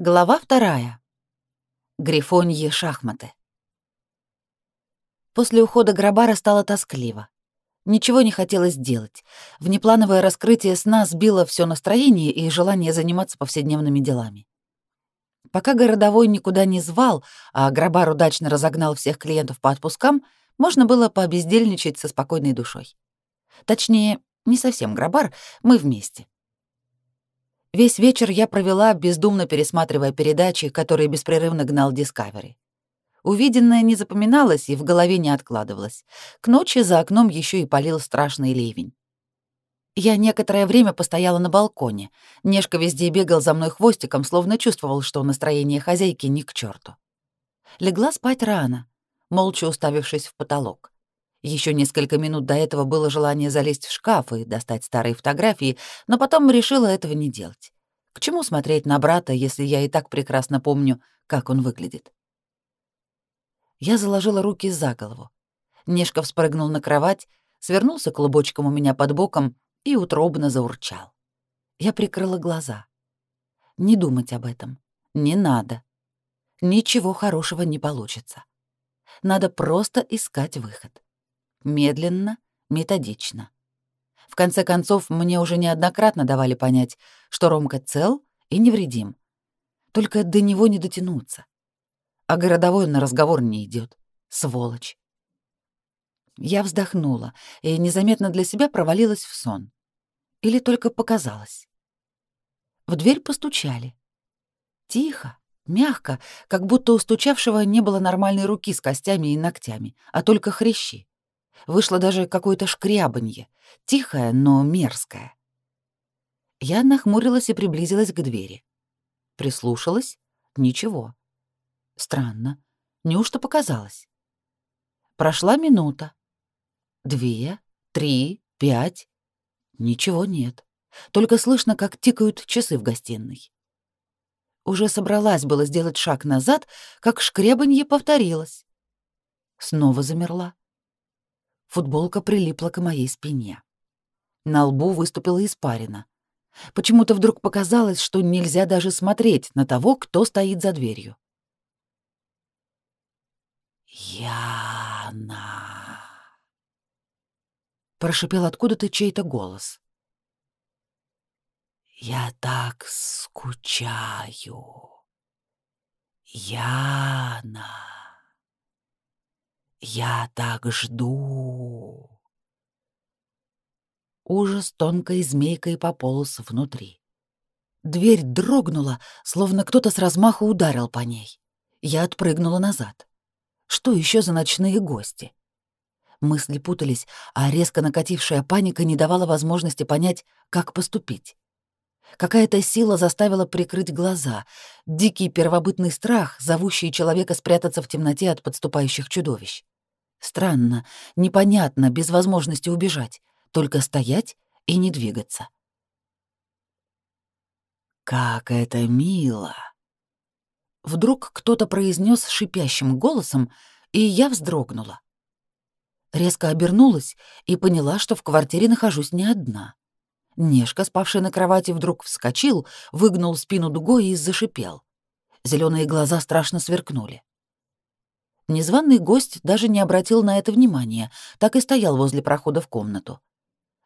Глава вторая. Грифоньи шахматы. После ухода Грабара стало тоскливо. Ничего не хотелось делать. Внеплановое раскрытие сна сбило все настроение и желание заниматься повседневными делами. Пока городовой никуда не звал, а Грабар удачно разогнал всех клиентов по отпускам, можно было побездельничать со спокойной душой. Точнее, не совсем Грабар, мы вместе. Весь вечер я провела, бездумно пересматривая передачи, которые беспрерывно гнал Discovery. Увиденное не запоминалось и в голове не откладывалось. К ночи за окном еще и полил страшный ливень. Я некоторое время постояла на балконе. Нешка везде бегал за мной хвостиком, словно чувствовал, что настроение хозяйки ни к черту. Легла спать рано, молча уставившись в потолок. Еще несколько минут до этого было желание залезть в шкаф и достать старые фотографии, но потом решила этого не делать. К чему смотреть на брата, если я и так прекрасно помню, как он выглядит? Я заложила руки за голову. Нешков спрыгнул на кровать, свернулся клубочком у меня под боком и утробно заурчал. Я прикрыла глаза. Не думать об этом. Не надо. Ничего хорошего не получится. Надо просто искать выход. Медленно, методично. В конце концов, мне уже неоднократно давали понять, что Ромка цел и невредим. Только до него не дотянуться. А городовой на разговор не идет. Сволочь. Я вздохнула и незаметно для себя провалилась в сон. Или только показалось. В дверь постучали. Тихо, мягко, как будто у стучавшего не было нормальной руки с костями и ногтями, а только хрящи. Вышло даже какое-то шкрябанье, тихое, но мерзкое. Я нахмурилась и приблизилась к двери. Прислушалась — ничего. Странно. Неужто показалось? Прошла минута. Две, три, пять. Ничего нет. Только слышно, как тикают часы в гостиной. Уже собралась было сделать шаг назад, как шкребанье повторилось. Снова замерла. Футболка прилипла к моей спине. На лбу выступила испарина. Почему-то вдруг показалось, что нельзя даже смотреть на того, кто стоит за дверью. «Яна!» Прошипел откуда-то чей-то голос. «Я так скучаю. Яна!» Я так жду. Ужас тонкой змейкой пополз внутри. Дверь дрогнула, словно кто-то с размаху ударил по ней. Я отпрыгнула назад. Что еще за ночные гости? Мысли путались, а резко накатившая паника не давала возможности понять, как поступить. Какая-то сила заставила прикрыть глаза, дикий первобытный страх, зовущий человека спрятаться в темноте от подступающих чудовищ. Странно, непонятно, без возможности убежать, только стоять и не двигаться. «Как это мило!» Вдруг кто-то произнес шипящим голосом, и я вздрогнула. Резко обернулась и поняла, что в квартире нахожусь не одна. Нешка, спавший на кровати, вдруг вскочил, выгнул спину дугой и зашипел. Зеленые глаза страшно сверкнули. Незваный гость даже не обратил на это внимания, так и стоял возле прохода в комнату.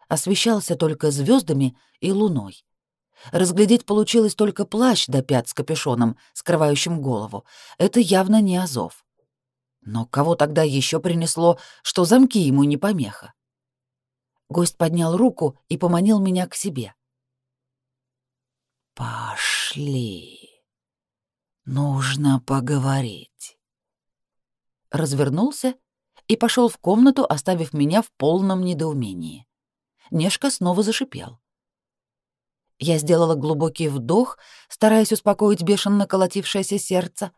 Освещался только звездами и луной. Разглядеть получилось только плащ до пят с капюшоном, скрывающим голову. Это явно не Азов. Но кого тогда еще принесло, что замки ему не помеха? Гость поднял руку и поманил меня к себе. «Пошли. Нужно поговорить». Развернулся и пошел в комнату, оставив меня в полном недоумении. Нешка снова зашипел. Я сделала глубокий вдох, стараясь успокоить бешено колотившееся сердце.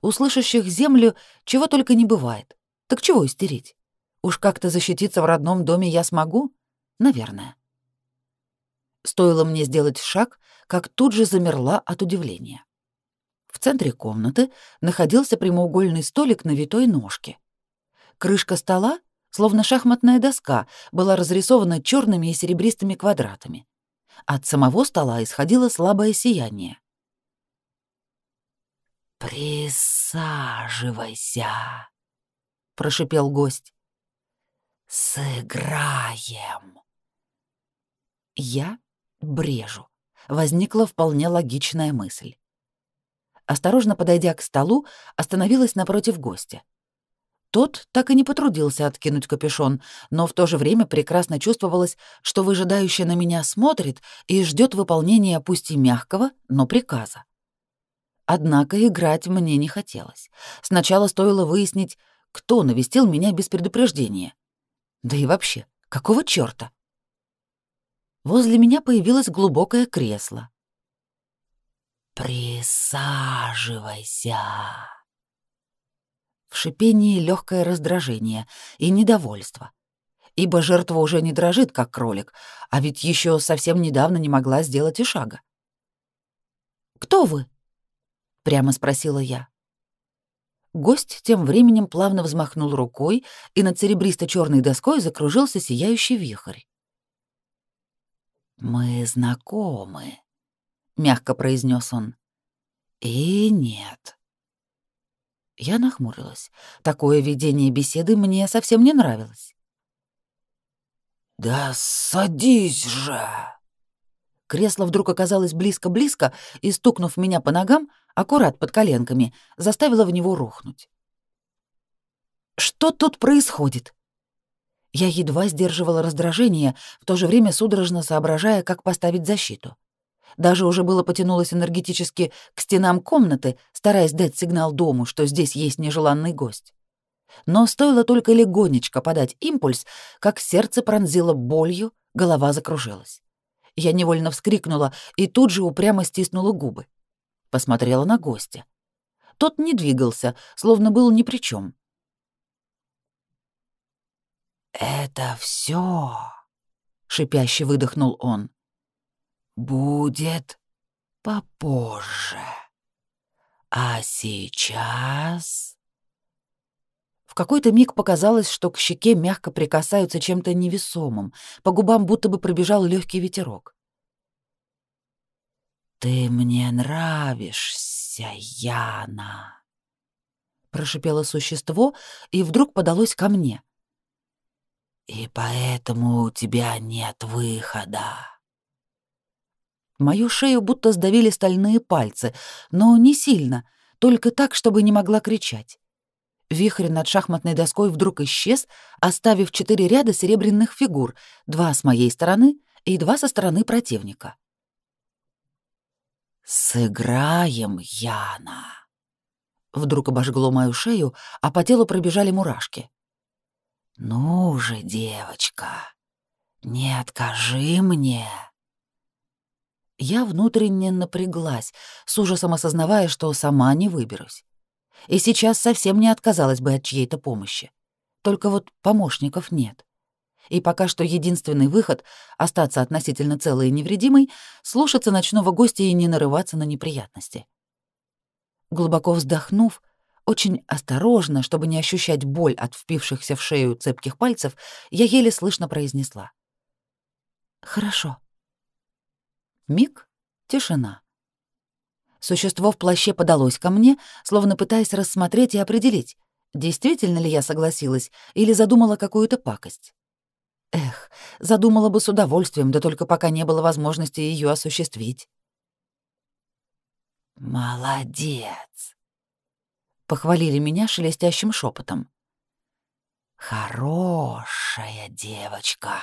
У землю чего только не бывает. Так чего истерить? Уж как-то защититься в родном доме я смогу? Наверное. Стоило мне сделать шаг, как тут же замерла от удивления. В центре комнаты находился прямоугольный столик на витой ножке. Крышка стола, словно шахматная доска, была разрисована черными и серебристыми квадратами. От самого стола исходило слабое сияние. «Присаживайся», — прошипел гость. «Сыграем». Я брежу. Возникла вполне логичная мысль. Осторожно подойдя к столу, остановилась напротив гостя. Тот так и не потрудился откинуть капюшон, но в то же время прекрасно чувствовалось, что выжидающий на меня смотрит и ждет выполнения пусть и мягкого, но приказа. Однако играть мне не хотелось. Сначала стоило выяснить, кто навестил меня без предупреждения. Да и вообще, какого чёрта? Возле меня появилось глубокое кресло. «Присаживайся», в шипении легкое раздражение и недовольство. Ибо жертва уже не дрожит, как кролик, а ведь еще совсем недавно не могла сделать и шага. «Кто вы?» — прямо спросила я. Гость тем временем плавно взмахнул рукой, и над серебристо черной доской закружился сияющий вихрь. «Мы знакомы», — мягко произнес он. «И нет, я нахмурилась. Такое ведение беседы мне совсем не нравилось. «Да садись же!» Кресло вдруг оказалось близко-близко и, стукнув меня по ногам, аккурат под коленками, заставило в него рухнуть. «Что тут происходит?» Я едва сдерживала раздражение, в то же время судорожно соображая, как поставить защиту. Даже уже было потянулась энергетически к стенам комнаты, стараясь дать сигнал дому, что здесь есть нежеланный гость. Но стоило только легонечко подать импульс, как сердце пронзило болью, голова закружилась. Я невольно вскрикнула и тут же упрямо стиснула губы. Посмотрела на гостя. Тот не двигался, словно был ни при чем. «Это все, шипяще выдохнул он будет попозже. А сейчас... В какой-то миг показалось, что к щеке мягко прикасаются чем-то невесомым, по губам будто бы пробежал легкий ветерок. «Ты мне нравишься, Яна!» Прошипело существо и вдруг подалось ко мне. «И поэтому у тебя нет выхода». Мою шею будто сдавили стальные пальцы, но не сильно, только так, чтобы не могла кричать. Вихрь над шахматной доской вдруг исчез, оставив четыре ряда серебряных фигур, два с моей стороны и два со стороны противника. «Сыграем, Яна!» Вдруг обожгло мою шею, а по телу пробежали мурашки. «Ну же, девочка, не откажи мне!» Я внутренне напряглась, с ужасом осознавая, что сама не выберусь. И сейчас совсем не отказалась бы от чьей-то помощи. Только вот помощников нет. И пока что единственный выход — остаться относительно целой и невредимой, слушаться ночного гостя и не нарываться на неприятности. Глубоко вздохнув, очень осторожно, чтобы не ощущать боль от впившихся в шею цепких пальцев, я еле слышно произнесла. «Хорошо». Миг — тишина. Существо в плаще подалось ко мне, словно пытаясь рассмотреть и определить, действительно ли я согласилась или задумала какую-то пакость. Эх, задумала бы с удовольствием, да только пока не было возможности ее осуществить. «Молодец!» — похвалили меня шелестящим шепотом. «Хорошая девочка!»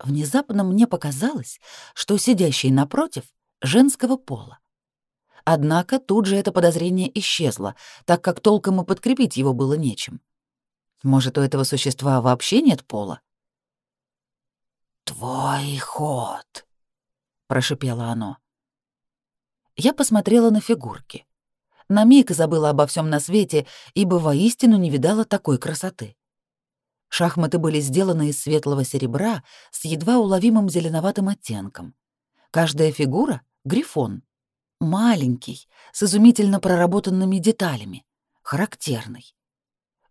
Внезапно мне показалось, что сидящий напротив женского пола. Однако тут же это подозрение исчезло, так как толком и подкрепить его было нечем. Может, у этого существа вообще нет пола? «Твой ход», — прошипело оно. Я посмотрела на фигурки. На миг забыла обо всем на свете, ибо воистину не видала такой красоты. Шахматы были сделаны из светлого серебра с едва уловимым зеленоватым оттенком. Каждая фигура — грифон. Маленький, с изумительно проработанными деталями, характерный.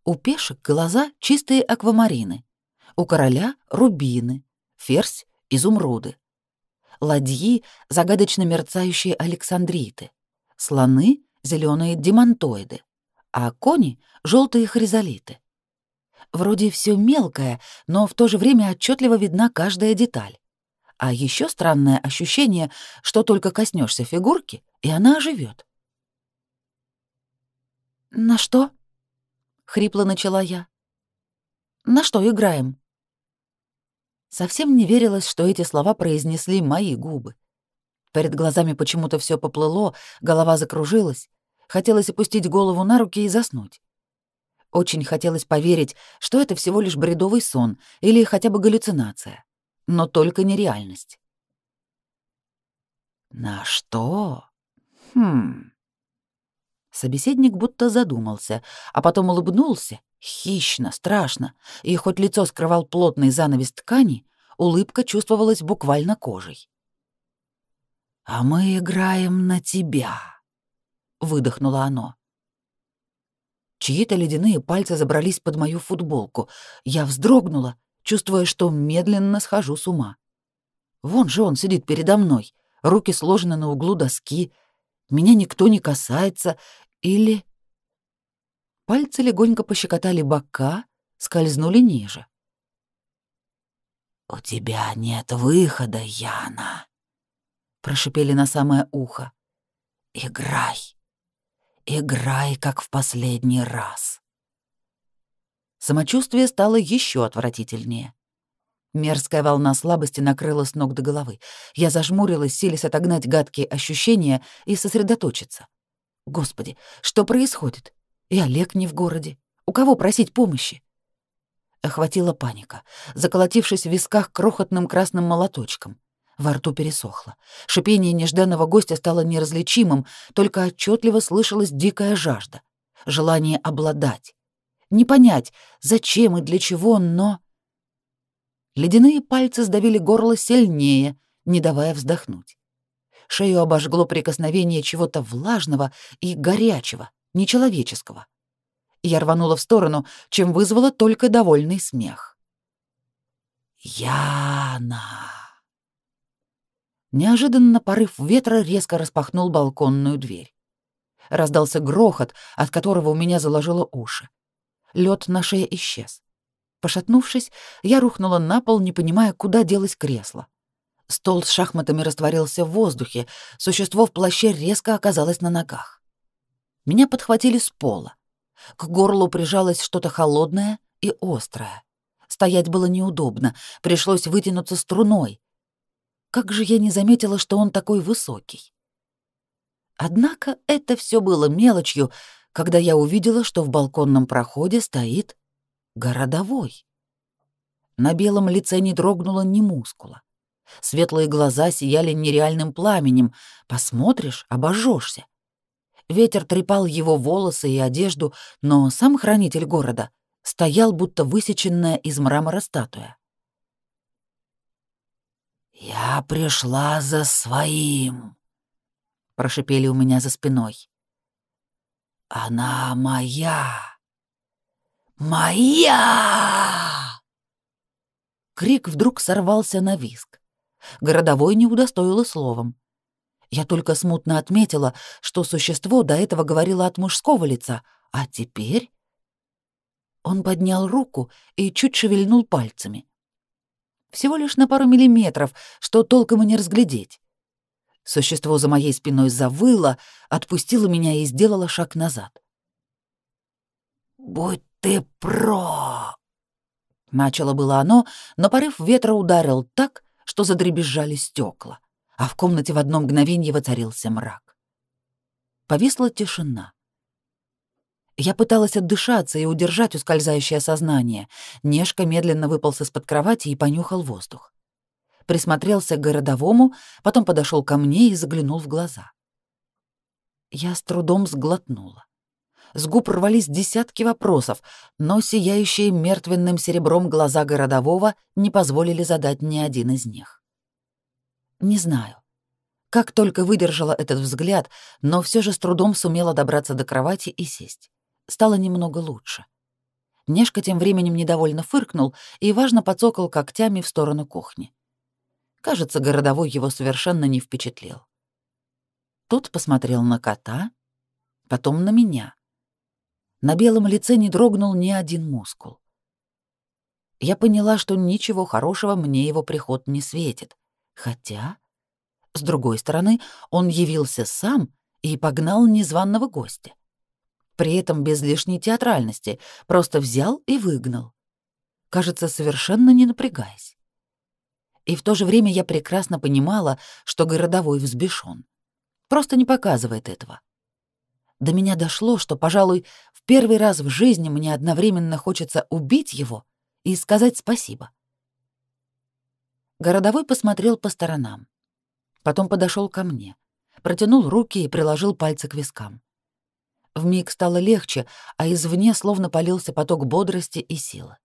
У пешек глаза — чистые аквамарины, у короля — рубины, ферзь — изумруды. Ладьи — загадочно мерцающие александриты, слоны — зеленые демонтоиды, а кони — желтые хризолиты. Вроде все мелкое, но в то же время отчетливо видна каждая деталь. А еще странное ощущение, что только коснешься фигурки, и она оживет. «На что?» — хрипло начала я. «На что играем?» Совсем не верилось, что эти слова произнесли мои губы. Перед глазами почему-то все поплыло, голова закружилась. Хотелось опустить голову на руки и заснуть. Очень хотелось поверить, что это всего лишь бредовый сон или хотя бы галлюцинация. Но только не реальность. «На что? Хм...» Собеседник будто задумался, а потом улыбнулся, хищно, страшно, и хоть лицо скрывал плотный занавес ткани, улыбка чувствовалась буквально кожей. «А мы играем на тебя», — выдохнуло оно. Чьи-то ледяные пальцы забрались под мою футболку. Я вздрогнула, чувствуя, что медленно схожу с ума. Вон же он сидит передо мной, руки сложены на углу доски. Меня никто не касается. Или... Пальцы легонько пощекотали бока, скользнули ниже. «У тебя нет выхода, Яна», — прошипели на самое ухо. «Играй». Играй, как в последний раз. Самочувствие стало еще отвратительнее. Мерзкая волна слабости накрыла с ног до головы. Я зажмурилась, силясь отогнать гадкие ощущения и сосредоточиться. Господи, что происходит? И Олег не в городе. У кого просить помощи? Охватила паника, заколотившись в висках крохотным красным молоточком. Во рту пересохло. Шипение нежданного гостя стало неразличимым, только отчетливо слышалась дикая жажда. Желание обладать. Не понять, зачем и для чего, но... Ледяные пальцы сдавили горло сильнее, не давая вздохнуть. Шею обожгло прикосновение чего-то влажного и горячего, нечеловеческого. Я рванула в сторону, чем вызвала только довольный смех. «Яна!» Неожиданно порыв ветра резко распахнул балконную дверь. Раздался грохот, от которого у меня заложило уши. Лед на шее исчез. Пошатнувшись, я рухнула на пол, не понимая, куда делось кресло. Стол с шахматами растворился в воздухе, существо в плаще резко оказалось на ногах. Меня подхватили с пола. К горлу прижалось что-то холодное и острое. Стоять было неудобно, пришлось вытянуться струной, как же я не заметила, что он такой высокий? Однако это все было мелочью, когда я увидела, что в балконном проходе стоит городовой. На белом лице не дрогнуло ни мускула. Светлые глаза сияли нереальным пламенем. Посмотришь — обожжешься. Ветер трепал его волосы и одежду, но сам хранитель города стоял, будто высеченная из мрамора статуя. «Я пришла за своим», — прошипели у меня за спиной. «Она моя! Моя!» Крик вдруг сорвался на виск. Городовой не удостоил и словом. Я только смутно отметила, что существо до этого говорило от мужского лица, а теперь... Он поднял руку и чуть шевельнул пальцами. Всего лишь на пару миллиметров, что толком и не разглядеть. Существо за моей спиной завыло, отпустило меня и сделало шаг назад. «Будь ты про!» Начало было оно, но порыв ветра ударил так, что задребезжали стекла, а в комнате в одно мгновение воцарился мрак. Повисла тишина. Я пыталась отдышаться и удержать ускользающее сознание. Нежка медленно выполз из-под кровати и понюхал воздух. Присмотрелся к городовому, потом подошел ко мне и заглянул в глаза. Я с трудом сглотнула. С губ рвались десятки вопросов, но сияющие мертвенным серебром глаза городового не позволили задать ни один из них. Не знаю, как только выдержала этот взгляд, но все же с трудом сумела добраться до кровати и сесть стало немного лучше. Нешка тем временем недовольно фыркнул и важно подсокал когтями в сторону кухни. Кажется, городовой его совершенно не впечатлил. Тот посмотрел на кота, потом на меня. На белом лице не дрогнул ни один мускул. Я поняла, что ничего хорошего мне его приход не светит. Хотя, с другой стороны, он явился сам и погнал незваного гостя. При этом без лишней театральности, просто взял и выгнал. Кажется, совершенно не напрягаясь. И в то же время я прекрасно понимала, что городовой взбешен. Просто не показывает этого. До меня дошло, что, пожалуй, в первый раз в жизни мне одновременно хочется убить его и сказать спасибо. Городовой посмотрел по сторонам. Потом подошел ко мне, протянул руки и приложил пальцы к вискам. Вмиг стало легче, а извне словно полился поток бодрости и силы.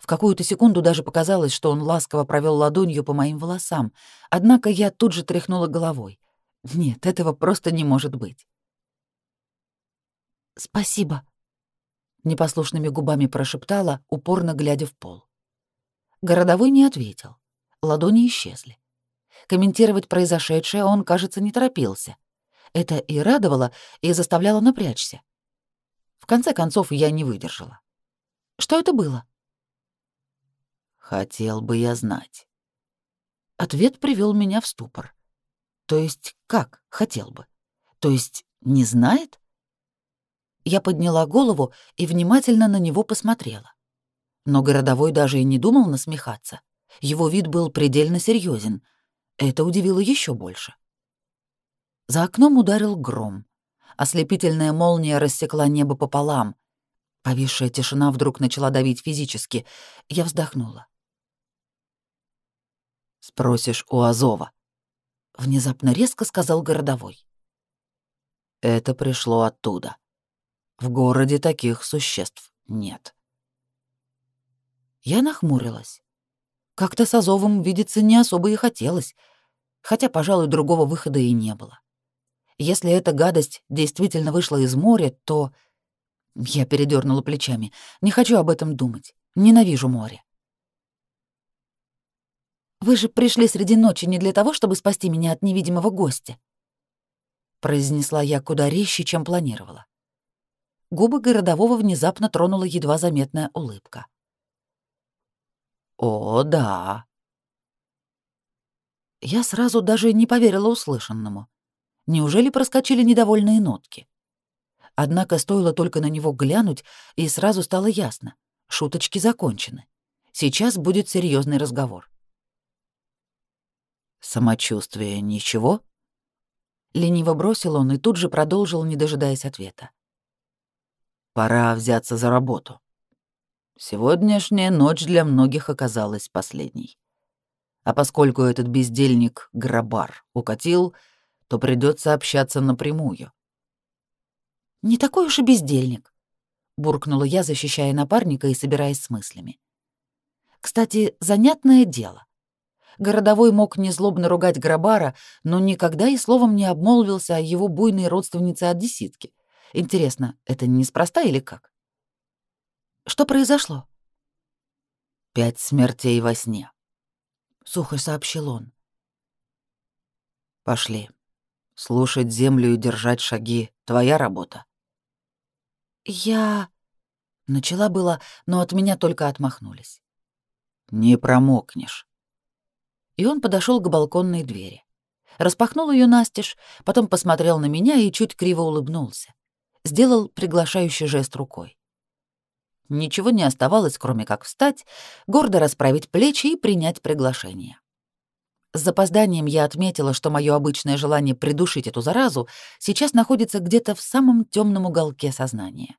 В какую-то секунду даже показалось, что он ласково провел ладонью по моим волосам, однако я тут же тряхнула головой. Нет, этого просто не может быть. «Спасибо», — непослушными губами прошептала, упорно глядя в пол. Городовой не ответил. Ладони исчезли. Комментировать произошедшее он, кажется, не торопился. Это и радовало, и заставляло напрячься. В конце концов, я не выдержала. Что это было? Хотел бы я знать. Ответ привел меня в ступор. То есть как хотел бы? То есть не знает? Я подняла голову и внимательно на него посмотрела. Но городовой даже и не думал насмехаться. Его вид был предельно серьезен. Это удивило еще больше. За окном ударил гром. Ослепительная молния рассекла небо пополам. Повисшая тишина вдруг начала давить физически. Я вздохнула. «Спросишь у Азова», — внезапно резко сказал городовой. «Это пришло оттуда. В городе таких существ нет». Я нахмурилась. Как-то с Азовым видеться не особо и хотелось, хотя, пожалуй, другого выхода и не было. Если эта гадость действительно вышла из моря, то... Я передернула плечами. Не хочу об этом думать. Ненавижу море. «Вы же пришли среди ночи не для того, чтобы спасти меня от невидимого гостя», — произнесла я куда резче, чем планировала. Губы городового внезапно тронула едва заметная улыбка. «О, да». Я сразу даже не поверила услышанному. Неужели проскочили недовольные нотки? Однако стоило только на него глянуть, и сразу стало ясно. Шуточки закончены. Сейчас будет серьезный разговор. «Самочувствие ничего?» Лениво бросил он и тут же продолжил, не дожидаясь ответа. «Пора взяться за работу. Сегодняшняя ночь для многих оказалась последней. А поскольку этот бездельник Грабар укатил, то придется общаться напрямую». «Не такой уж и бездельник», — буркнула я, защищая напарника и собираясь с мыслями. «Кстати, занятное дело. Городовой мог незлобно ругать Грабара, но никогда и словом не обмолвился о его буйной родственнице-одесситке. Интересно, это неспроста или как? Что произошло? Пять смертей во сне. Сухо сообщил он. Пошли. Слушать землю и держать шаги — твоя работа. Я... Начала было, но от меня только отмахнулись. Не промокнешь и он подошел к балконной двери. Распахнул ее настежь, потом посмотрел на меня и чуть криво улыбнулся. Сделал приглашающий жест рукой. Ничего не оставалось, кроме как встать, гордо расправить плечи и принять приглашение. С запозданием я отметила, что мое обычное желание придушить эту заразу сейчас находится где-то в самом темном уголке сознания.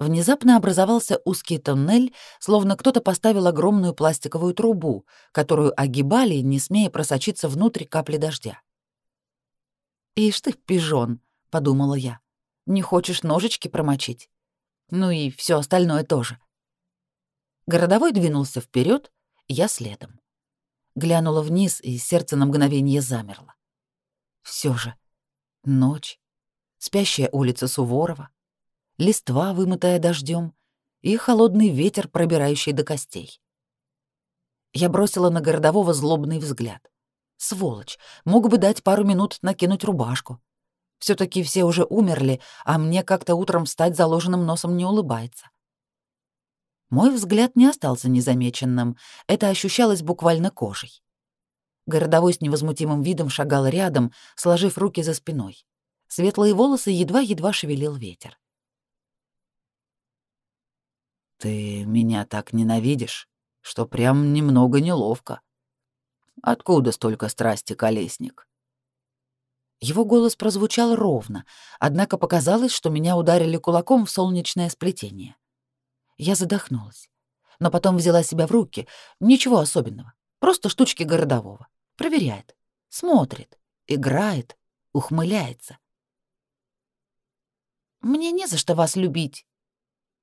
Внезапно образовался узкий тоннель, словно кто-то поставил огромную пластиковую трубу, которую огибали, не смея просочиться внутрь капли дождя. «Ишь ты, пижон», — подумала я, — «не хочешь ножички промочить? Ну и все остальное тоже». Городовой двинулся вперед, я следом. Глянула вниз, и сердце на мгновение замерло. Все же, ночь, спящая улица Суворова, листва, вымытая дождем, и холодный ветер, пробирающий до костей. Я бросила на городового злобный взгляд. Сволочь, мог бы дать пару минут накинуть рубашку. все таки все уже умерли, а мне как-то утром встать заложенным носом не улыбается. Мой взгляд не остался незамеченным, это ощущалось буквально кожей. Городовой с невозмутимым видом шагал рядом, сложив руки за спиной. Светлые волосы едва-едва шевелил ветер. «Ты меня так ненавидишь, что прям немного неловко. Откуда столько страсти, колесник?» Его голос прозвучал ровно, однако показалось, что меня ударили кулаком в солнечное сплетение. Я задохнулась, но потом взяла себя в руки. Ничего особенного, просто штучки городового. Проверяет, смотрит, играет, ухмыляется. «Мне не за что вас любить», —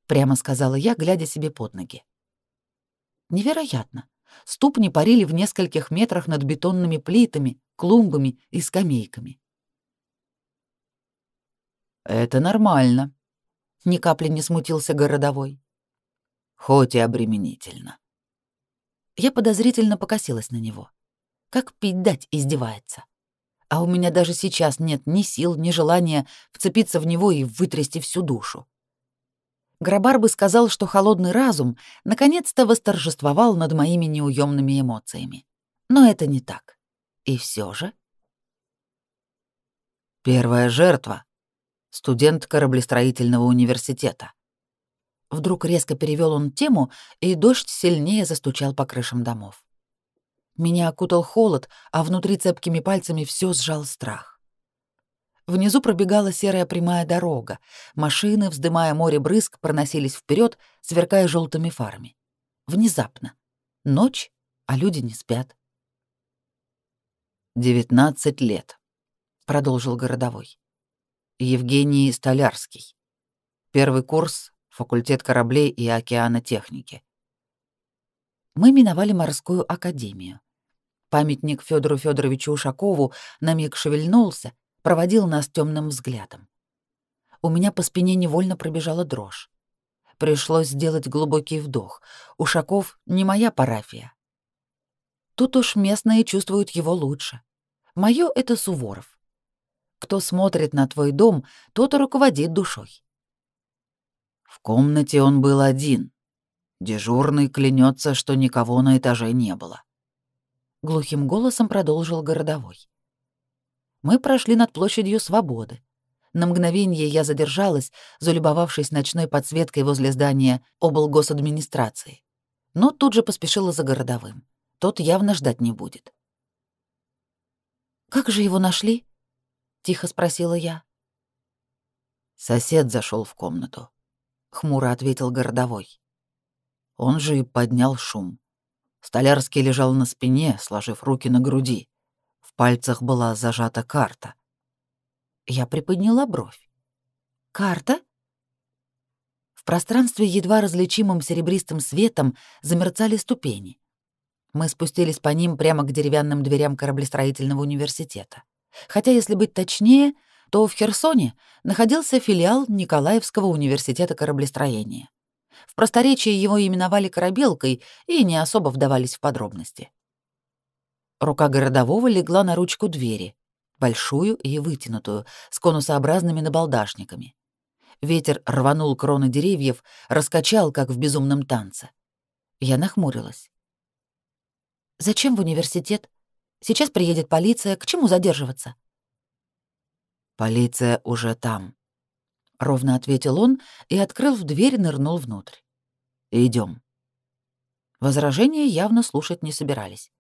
прямо сказала я, глядя себе под ноги. Невероятно. Ступни парили в нескольких метрах над бетонными плитами, клумбами и скамейками. «Это нормально», — ни капли не смутился городовой хоть и обременительно. Я подозрительно покосилась на него. Как пить дать издевается. А у меня даже сейчас нет ни сил, ни желания вцепиться в него и вытрясти всю душу. Грабар бы сказал, что холодный разум наконец-то восторжествовал над моими неуемными эмоциями. Но это не так. И все же... Первая жертва — студент кораблестроительного университета. Вдруг резко перевел он тему, и дождь сильнее застучал по крышам домов. Меня окутал холод, а внутри цепкими пальцами все сжал страх. Внизу пробегала серая прямая дорога. Машины, вздымая море брызг, проносились вперед, сверкая желтыми фарами. Внезапно. Ночь, а люди не спят. «Девятнадцать лет», — продолжил городовой. «Евгений Столярский. Первый курс факультет кораблей и океанотехники. Мы миновали морскую академию. Памятник Федору Федоровичу Ушакову на миг шевельнулся, проводил нас темным взглядом. У меня по спине невольно пробежала дрожь. Пришлось сделать глубокий вдох. Ушаков не моя парафия. Тут уж местные чувствуют его лучше. Моё — это Суворов. Кто смотрит на твой дом, тот и руководит душой. В комнате он был один. Дежурный клянется, что никого на этаже не было. Глухим голосом продолжил городовой. Мы прошли над площадью Свободы. На мгновение я задержалась, залюбовавшись ночной подсветкой возле здания облгосадминистрации. Но тут же поспешила за городовым. Тот явно ждать не будет. «Как же его нашли?» — тихо спросила я. Сосед зашел в комнату хмуро ответил городовой. Он же и поднял шум. Столярский лежал на спине, сложив руки на груди. В пальцах была зажата карта. Я приподняла бровь. «Карта?» В пространстве едва различимым серебристым светом замерцали ступени. Мы спустились по ним прямо к деревянным дверям кораблестроительного университета. Хотя, если быть точнее, то в Херсоне находился филиал Николаевского университета кораблестроения. В просторечии его именовали «корабелкой» и не особо вдавались в подробности. Рука городового легла на ручку двери, большую и вытянутую, с конусообразными набалдашниками. Ветер рванул кроны деревьев, раскачал, как в безумном танце. Я нахмурилась. «Зачем в университет? Сейчас приедет полиция, к чему задерживаться?» «Полиция уже там», — ровно ответил он и, открыв дверь, нырнул внутрь. Идем. Возражения явно слушать не собирались.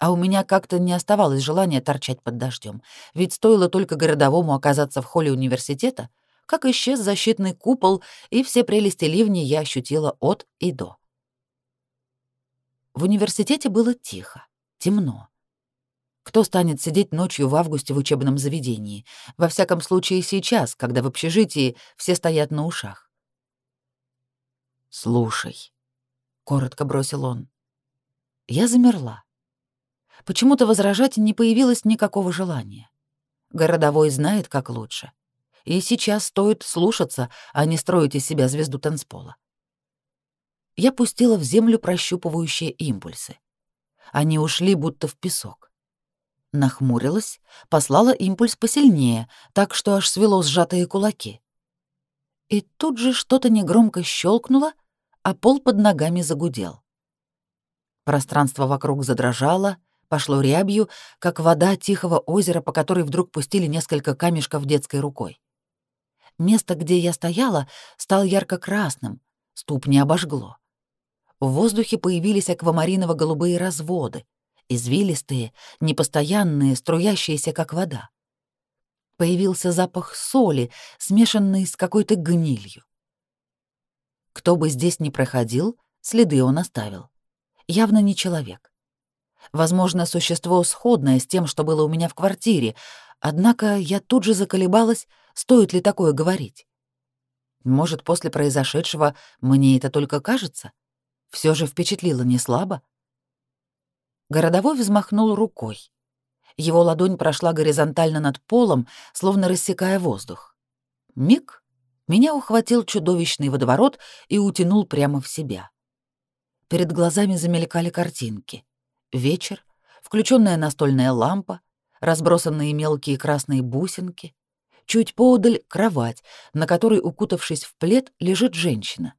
А у меня как-то не оставалось желания торчать под дождем, ведь стоило только городовому оказаться в холле университета, как исчез защитный купол, и все прелести ливни я ощутила от и до. В университете было тихо, темно. Кто станет сидеть ночью в августе в учебном заведении? Во всяком случае сейчас, когда в общежитии все стоят на ушах. «Слушай», — коротко бросил он. Я замерла. Почему-то возражать не появилось никакого желания. Городовой знает, как лучше. И сейчас стоит слушаться, а не строить из себя звезду танцпола. Я пустила в землю прощупывающие импульсы. Они ушли будто в песок. Нахмурилась, послала импульс посильнее, так что аж свело сжатые кулаки. И тут же что-то негромко щелкнуло, а пол под ногами загудел. Пространство вокруг задрожало, пошло рябью, как вода тихого озера, по которой вдруг пустили несколько камешков детской рукой. Место, где я стояла, стало ярко-красным, ступни обожгло. В воздухе появились аквамариново-голубые разводы, извилистые, непостоянные, струящиеся, как вода. Появился запах соли, смешанный с какой-то гнилью. Кто бы здесь ни проходил, следы он оставил. Явно не человек. Возможно, существо сходное с тем, что было у меня в квартире, однако я тут же заколебалась, стоит ли такое говорить. Может, после произошедшего мне это только кажется? Все же впечатлило не слабо. Городовой взмахнул рукой. Его ладонь прошла горизонтально над полом, словно рассекая воздух. Миг меня ухватил чудовищный водоворот и утянул прямо в себя. Перед глазами замелькали картинки. Вечер, включенная настольная лампа, разбросанные мелкие красные бусинки, чуть поодаль кровать, на которой, укутавшись в плед, лежит женщина.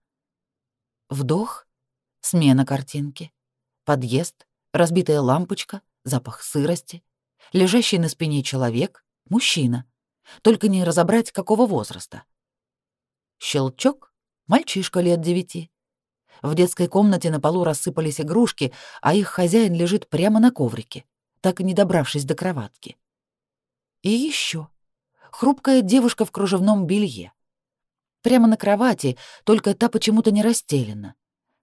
Вдох, смена картинки, подъезд, разбитая лампочка, запах сырости, лежащий на спине человек, мужчина, только не разобрать, какого возраста. Щелчок, мальчишка лет девяти. В детской комнате на полу рассыпались игрушки, а их хозяин лежит прямо на коврике, так и не добравшись до кроватки. И еще хрупкая девушка в кружевном белье. Прямо на кровати, только та почему-то не расстелена.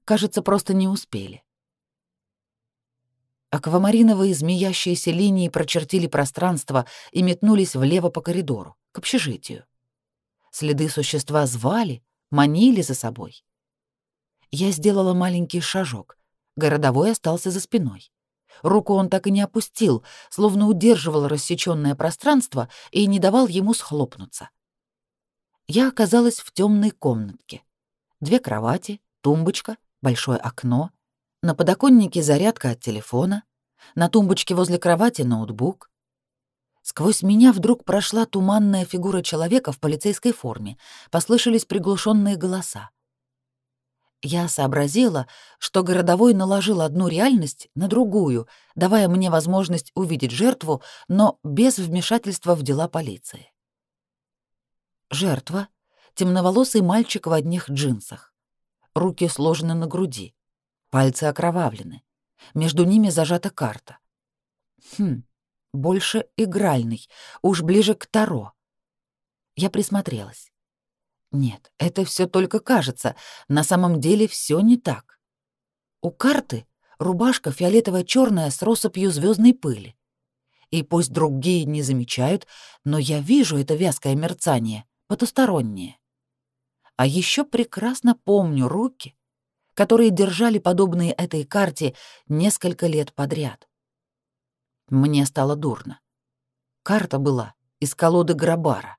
Кажется, просто не успели. Аквамариновые змеящиеся линии прочертили пространство и метнулись влево по коридору, к общежитию. Следы существа звали, манили за собой. Я сделала маленький шажок. Городовой остался за спиной. Руку он так и не опустил, словно удерживал рассечённое пространство и не давал ему схлопнуться. Я оказалась в темной комнатке. Две кровати, тумбочка, большое окно — на подоконнике зарядка от телефона, на тумбочке возле кровати ноутбук. Сквозь меня вдруг прошла туманная фигура человека в полицейской форме, послышались приглушенные голоса. Я сообразила, что городовой наложил одну реальность на другую, давая мне возможность увидеть жертву, но без вмешательства в дела полиции. Жертва — темноволосый мальчик в одних джинсах. Руки сложены на груди. Пальцы окровавлены. Между ними зажата карта. Хм, больше игральный, уж ближе к Таро. Я присмотрелась. Нет, это все только кажется, на самом деле все не так. У карты рубашка фиолетово черная с россыпью звездной пыли. И пусть другие не замечают, но я вижу это вязкое мерцание, потустороннее. А еще прекрасно помню руки, которые держали подобные этой карте несколько лет подряд. Мне стало дурно. Карта была из колоды Грабара.